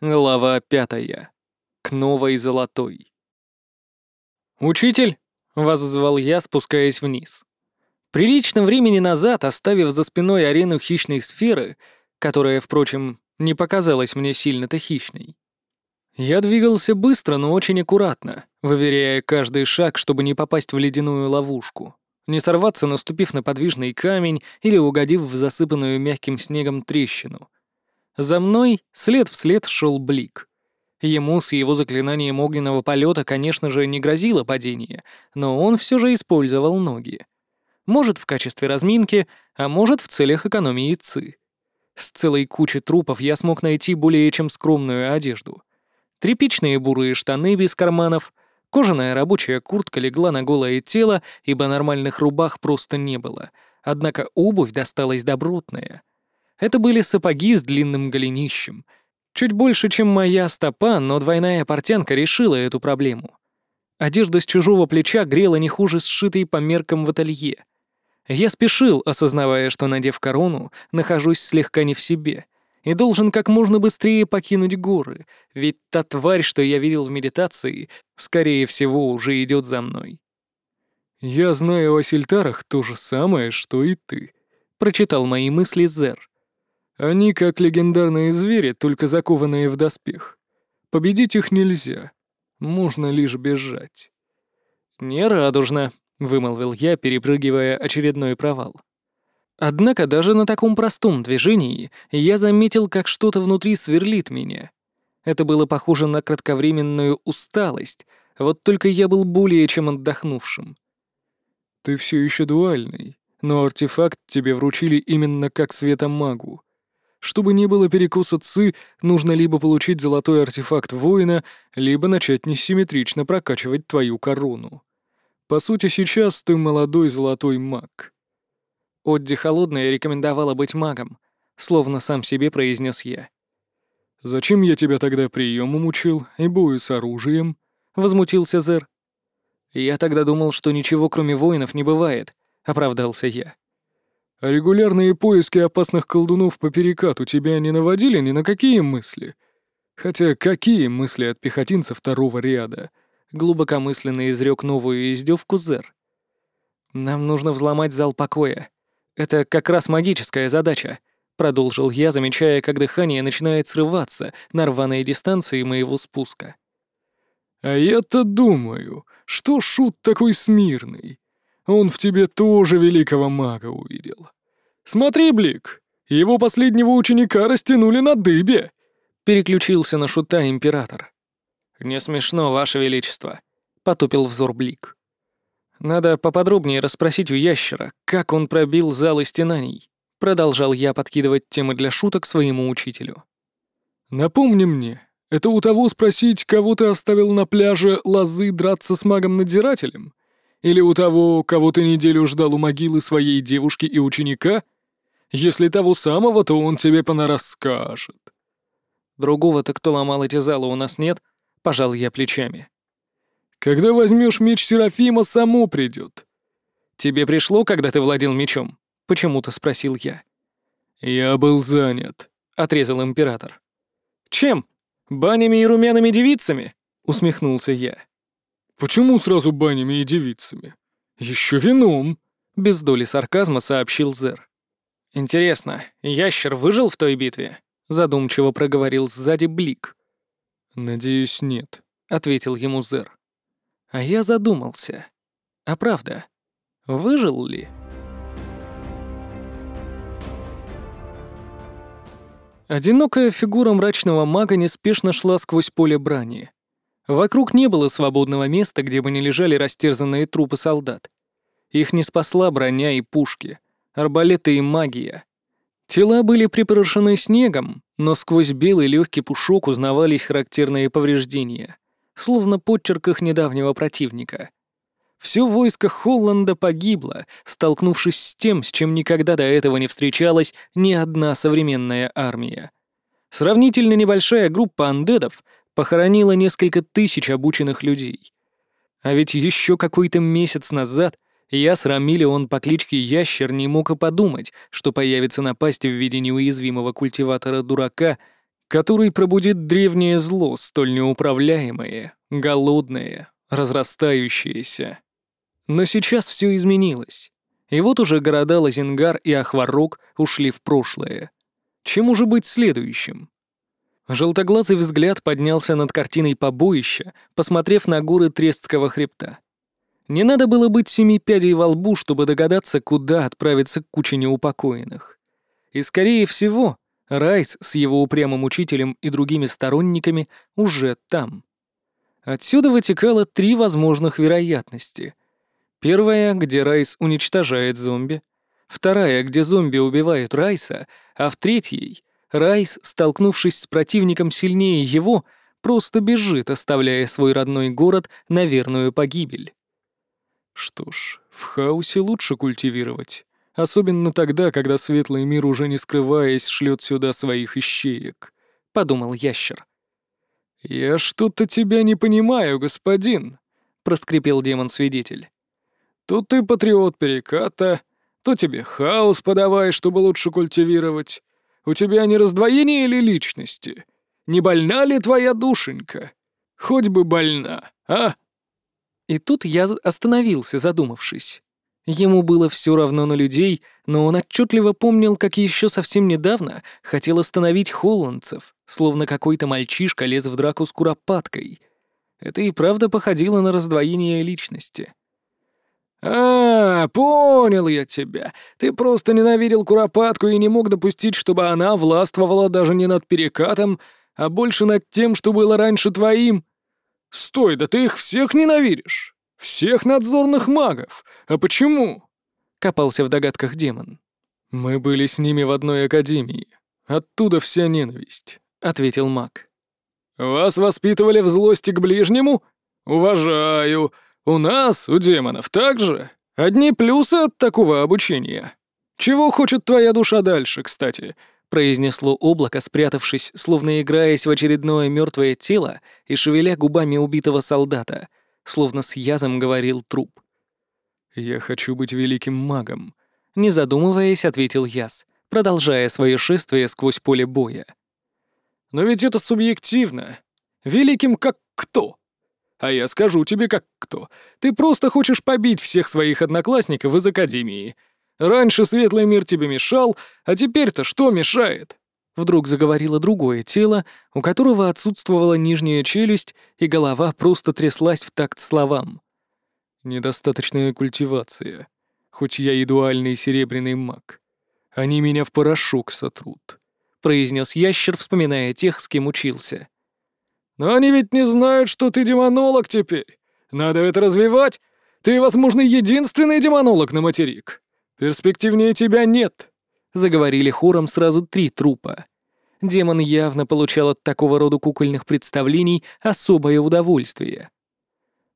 Глава пятая. К новой золотой. «Учитель!» — вас звал я, спускаясь вниз. Прилично времени назад, оставив за спиной арену хищной сферы, которая, впрочем, не показалась мне сильно-то хищной, я двигался быстро, но очень аккуратно, выверяя каждый шаг, чтобы не попасть в ледяную ловушку, не сорваться, наступив на подвижный камень или угодив в засыпанную мягким снегом трещину. За мной след вслед шел Блик. Ему с его заклинанием огненного полета, конечно же, не грозило падение, но он все же использовал ноги. Может, в качестве разминки, а может, в целях экономии ЦИ. С целой кучей трупов я смог найти более чем скромную одежду. Тряпичные бурые штаны без карманов, кожаная рабочая куртка легла на голое тело, ибо нормальных рубах просто не было, однако обувь досталась добротная — это были сапоги с длинным голенищем. Чуть больше, чем моя стопа, но двойная портянка решила эту проблему. Одежда с чужого плеча грела не хуже сшитой по меркам в ателье. Я спешил, осознавая, что, надев корону, нахожусь слегка не в себе и должен как можно быстрее покинуть горы, ведь та тварь, что я видел в медитации, скорее всего, уже идет за мной. «Я знаю о сельтарах то же самое, что и ты», — прочитал мои мысли Зер. Они как легендарные звери, только закованные в доспех. Победить их нельзя. Можно лишь бежать. «Нерадужно», — вымолвил я, перепрыгивая очередной провал. Однако даже на таком простом движении я заметил, как что-то внутри сверлит меня. Это было похоже на кратковременную усталость, вот только я был более чем отдохнувшим. «Ты все еще дуальный, но артефакт тебе вручили именно как светомагу. Чтобы не было перекоса ЦИ, нужно либо получить золотой артефакт воина, либо начать несимметрично прокачивать твою корону. По сути, сейчас ты молодой золотой маг. Отди Холодная рекомендовала быть магом, словно сам себе произнес я. «Зачем я тебя тогда приемом учил и бою с оружием?» — возмутился Зер. «Я тогда думал, что ничего кроме воинов не бывает», — оправдался я. Регулярные поиски опасных колдунов по перекату тебя не наводили ни на какие мысли? Хотя какие мысли от пехотинца второго ряда? Глубокомысленно изрек новую издевку Зер. Нам нужно взломать зал покоя. Это как раз магическая задача. Продолжил я, замечая, как дыхание начинает срываться на рваной дистанции моего спуска. «А я-то думаю, что шут такой смирный? Он в тебе тоже великого мага увидел. Смотри, Блик, его последнего ученика растянули на дыбе!» Переключился на шута император. «Не смешно, ваше величество», — потупил взор Блик. «Надо поподробнее расспросить у ящера, как он пробил зал истинаний», — продолжал я подкидывать темы для шуток своему учителю. «Напомни мне, это у того спросить, кого ты оставил на пляже лозы драться с магом-надзирателем?» Или у того, кого ты неделю ждал у могилы своей девушки и ученика? Если того самого, то он тебе понарасскажет». «Другого-то, кто ломал эти залы, у нас нет?» — пожал я плечами. «Когда возьмешь меч Серафима, само придет. «Тебе пришло, когда ты владел мечом?» — почему-то спросил я. «Я был занят», — отрезал император. «Чем? Банями и румяными девицами?» — усмехнулся я. «Почему сразу банями и девицами? Еще вином!» — без доли сарказма сообщил Зер. «Интересно, ящер выжил в той битве?» — задумчиво проговорил сзади Блик. «Надеюсь, нет», — ответил ему Зер. А я задумался. А правда, выжил ли? Одинокая фигура мрачного мага неспешно шла сквозь поле брани. Вокруг не было свободного места, где бы не лежали растерзанные трупы солдат. Их не спасла броня и пушки, арбалеты и магия. Тела были припорошены снегом, но сквозь белый легкий пушок узнавались характерные повреждения, словно подчерк их недавнего противника. Все войско Холланда погибло, столкнувшись с тем, с чем никогда до этого не встречалась ни одна современная армия. Сравнительно небольшая группа андедов похоронила несколько тысяч обученных людей. А ведь еще какой-то месяц назад я с Рамилион по кличке Ящер не мог и подумать, что появится напасть в виде неуязвимого культиватора-дурака, который пробудит древнее зло, столь неуправляемое, голодное, разрастающееся. Но сейчас все изменилось. И вот уже города Лазингар и Ахварок ушли в прошлое. Чем уже быть следующим? Желтоглазый взгляд поднялся над картиной побоища, посмотрев на горы Трестского хребта. Не надо было быть семи пядей во лбу, чтобы догадаться, куда отправиться куча неупокоенных. И, скорее всего, Райс с его упрямым учителем и другими сторонниками уже там. Отсюда вытекало три возможных вероятности. Первая, где Райс уничтожает зомби. Вторая, где зомби убивают Райса. А в третьей Райс, столкнувшись с противником сильнее его, просто бежит, оставляя свой родной город на верную погибель. Что ж, в хаосе лучше культивировать. Особенно тогда, когда светлый мир, уже не скрываясь, шлет сюда своих ищеек, — подумал ящер. «Я что-то тебя не понимаю, господин», — проскрипел демон-свидетель. «То ты патриот переката, то тебе хаос подавай, чтобы лучше культивировать. У тебя не раздвоение или личности? Не больна ли твоя душенька? Хоть бы больна, а?» И тут я остановился, задумавшись. Ему было все равно на людей, но он отчетливо помнил, как еще совсем недавно хотел остановить холландцев, словно какой-то мальчишка лез в драку с куропаткой. Это и правда походило на раздвоение личности. «А, понял я тебя. Ты просто ненавидел Куропатку и не мог допустить, чтобы она властвовала даже не над Перекатом, а больше над тем, что было раньше твоим. Стой, да ты их всех ненавидишь. Всех надзорных магов. А почему?» Копался в догадках демон. «Мы были с ними в одной академии. Оттуда вся ненависть», — ответил маг. «Вас воспитывали в злости к ближнему? Уважаю. У нас, у демонов, также. Одни плюсы от такого обучения. Чего хочет твоя душа дальше, кстати?» Произнесло облако, спрятавшись, словно играясь в очередное мертвое тело и шевеля губами убитого солдата, словно с язом говорил труп. «Я хочу быть великим магом», — не задумываясь, ответил Яс, продолжая свое шествие сквозь поле боя. «Но ведь это субъективно. Великим как кто?» А я скажу тебе как кто. Ты просто хочешь побить всех своих одноклассников из Академии. Раньше светлый мир тебе мешал, а теперь-то что мешает?» Вдруг заговорило другое тело, у которого отсутствовала нижняя челюсть, и голова просто тряслась в такт словам. «Недостаточная культивация. Хоть я и дуальный серебряный маг. Они меня в порошок сотрут», — произнес ящер, вспоминая тех, с кем учился. Но они ведь не знают, что ты демонолог теперь. Надо это развивать. Ты, возможно, единственный демонолог на материк. Перспективнее тебя нет», — заговорили хором сразу три трупа. Демон явно получал от такого рода кукольных представлений особое удовольствие.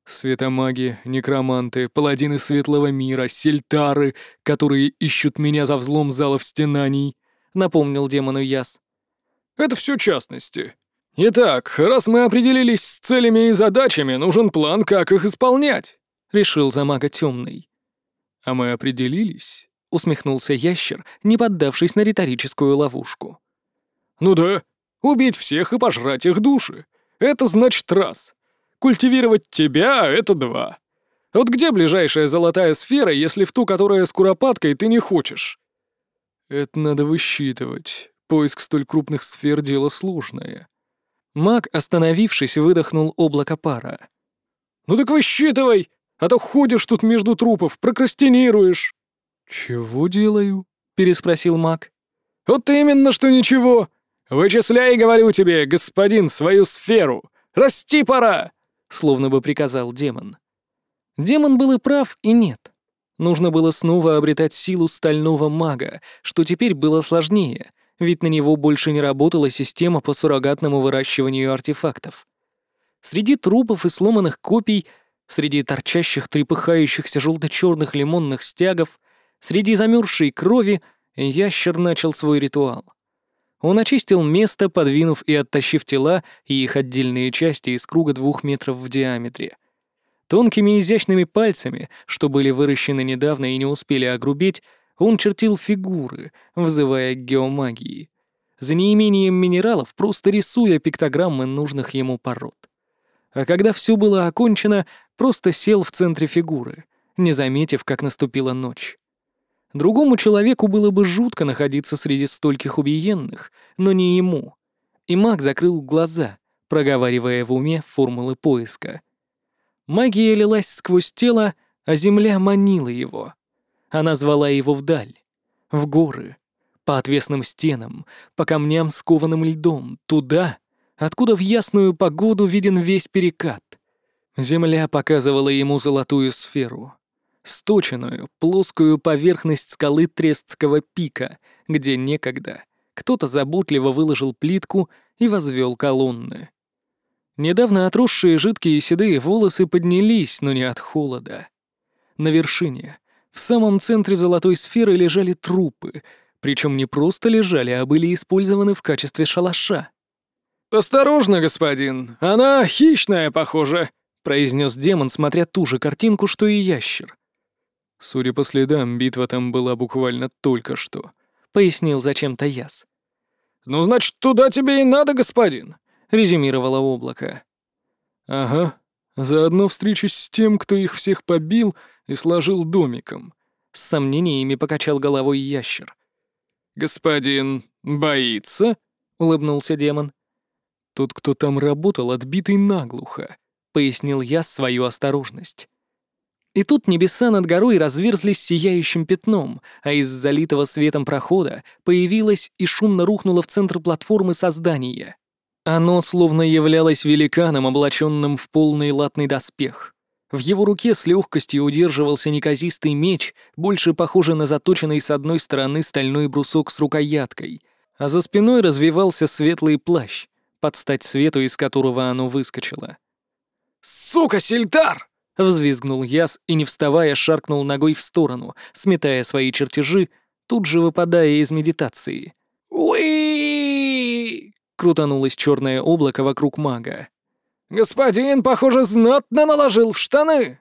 Светомаги, некроманты, паладины светлого мира, сельтары, которые ищут меня за взлом залов стенаний, напомнил демону Яс. Это все частности. «Итак, раз мы определились с целями и задачами, нужен план, как их исполнять», — решил замага темный. «А мы определились», — усмехнулся ящер, не поддавшись на риторическую ловушку. «Ну да, убить всех и пожрать их души. Это значит раз. Культивировать тебя — это два. Вот где ближайшая золотая сфера, если в ту, которая с куропаткой, ты не хочешь?» «Это надо высчитывать. Поиск столь крупных сфер — дело сложное», Маг, остановившись, выдохнул облако пара. «Ну так высчитывай, а то ходишь тут между трупов, прокрастинируешь». «Чего делаю?» — переспросил маг. «Вот именно, что ничего. Вычисляй, говорю тебе, господин, свою сферу. Расти пора!» — словно бы приказал демон. Демон был и прав, и нет. Нужно было снова обретать силу стального мага, что теперь было сложнее, ведь на него больше не работала система по суррогатному выращиванию артефактов. Среди трупов и сломанных копий, среди торчащих трепыхающихся желто-черных лимонных стягов, среди замерзшей крови ящер начал свой ритуал. Он очистил место, подвинув и оттащив тела и их отдельные части из круга двух метров в диаметре. Тонкими изящными пальцами, что были выращены недавно и не успели огрубеть, он чертил фигуры, взывая к геомагии. за неимением минералов, просто рисуя пиктограммы нужных ему пород. А когда все было окончено, просто сел в центре фигуры, не заметив, как наступила ночь. Другому человеку было бы жутко находиться среди стольких убиенных, но не ему. И маг закрыл глаза, проговаривая в уме формулы поиска. Магия лилась сквозь тело, а земля манила его. Она звала его вдаль, в горы, по отвесным стенам, по камням, скованным льдом, туда, откуда в ясную погоду виден весь перекат. Земля показывала ему золотую сферу. Сточенную, плоскую поверхность скалы Трестского пика, где некогда кто-то заботливо выложил плитку и возвел колонны. Недавно отросшие жидкие седые волосы поднялись, но не от холода. На вершине, в самом центре золотой сферы лежали трупы, причем не просто лежали, а были использованы в качестве шалаша. «Осторожно, господин, она хищная, похоже», — произнес демон, смотря ту же картинку, что и ящер. Судя по следам, битва там была буквально только что, — пояснил зачем-то Яс. «Ну, значит, туда тебе и надо, господин», — резюмировало облако. «Ага, заодно встречусь с тем, кто их всех побил и сложил домиком», — с сомнениями покачал головой ящер. «Господин боится?» — улыбнулся демон. «Тот, кто там работал, отбитый наглухо», — пояснил я свою осторожность. И тут небеса над горой разверзлись сияющим пятном, а из залитого светом прохода появилось и шумно рухнуло в центр платформы создание. Оно словно являлось великаном, облаченным в полный латный доспех. В его руке с легкостью удерживался неказистый меч, больше похожий на заточенный с одной стороны стальной брусок с рукояткой, а за спиной развивался светлый плащ, под стать свету, из которого оно выскочило. «Сука, Сельтар!» — взвизгнул Яс и, не вставая, шаркнул ногой в сторону, сметая свои чертежи, тут же выпадая из медитации. «Уи!» — крутанулось черное облако вокруг мага. «Господин, похоже, знатно наложил в штаны!»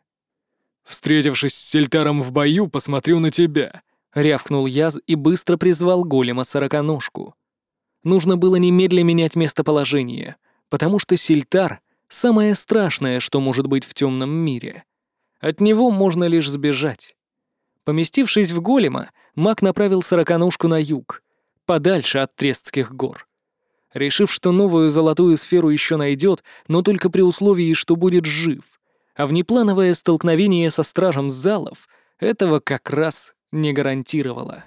«Встретившись с Сельтаром в бою, посмотрю на тебя», — рявкнул Яз и быстро призвал голема сороконожку. Нужно было немедля менять местоположение, потому что Сильтар — самое страшное, что может быть в темном мире. От него можно лишь сбежать. Поместившись в голема, маг направил сороконожку на юг, подальше от Трестских гор. Решив, что новую золотую сферу еще найдет, но только при условии, что будет жив. А внеплановое столкновение со стражем залов этого как раз не гарантировало.